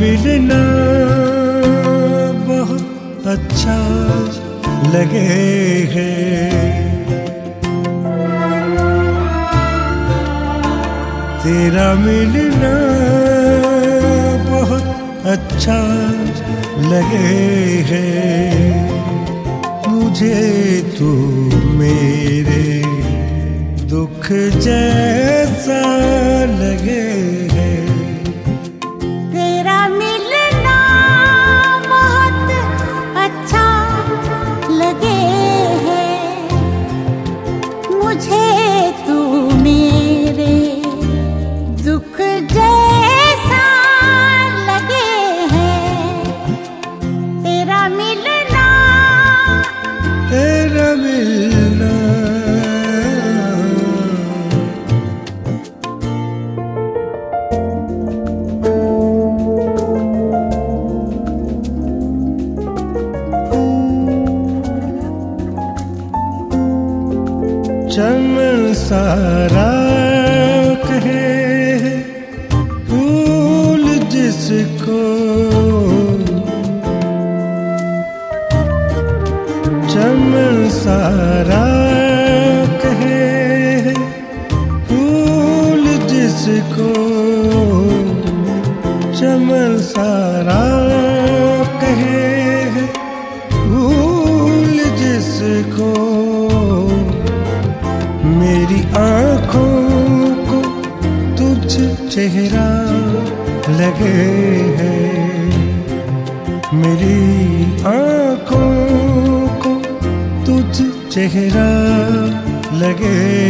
मिलना बहुत अच्छा लगे है। तेरा मिलना बहुत अच्छा लगे है। मुझे तू मेरे दुख जैसा चमन सारा कहे फूल जिसको। चमन सारा कहे फूल जिसको। चमन सारा चेहरा लगे है। मेरी आँखों को तुझ चेहरा लगे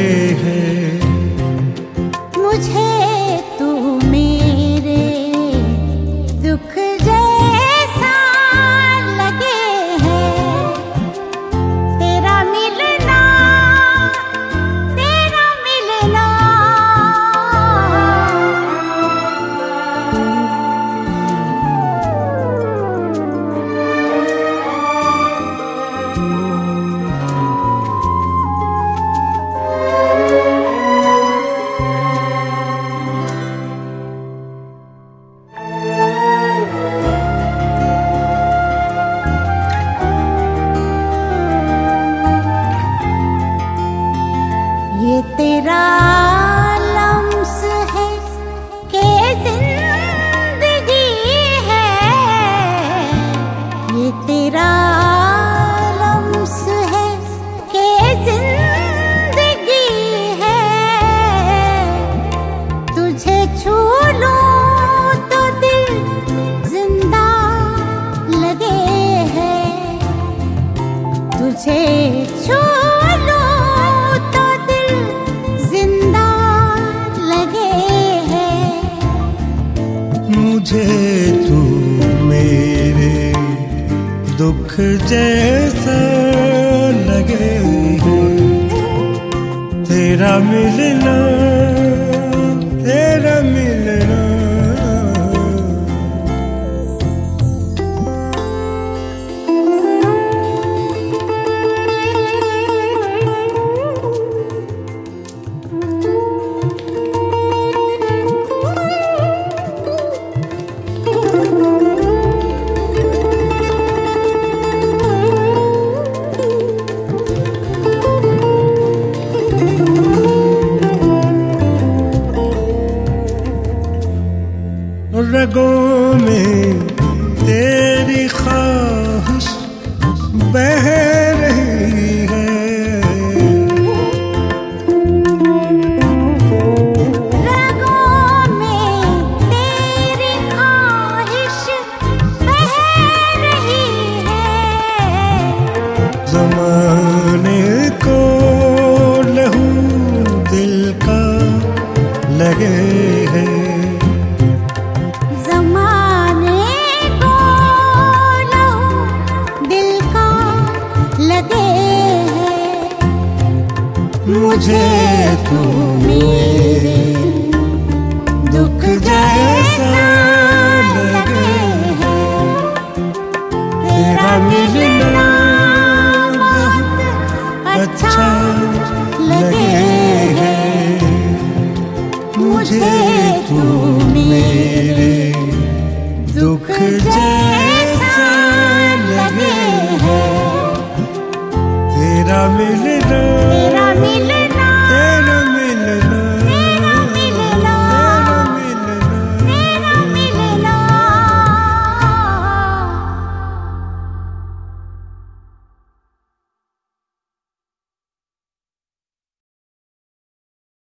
ये तेरा मुझे तू मेरे दुख जैसा लगे तेरा मिलना रगों में तेरी ख्वाहिश बह रही है। रगों में तेरी ख्वाहिश बह रही है। जमाने को लहू दिल का लगे है। मुझे तू मेरे दुख जैसा लगे तेरा मिलना अच्छा लगे है। मुझे तू मेरे दुख जैसा लगे है। तेरा मिलना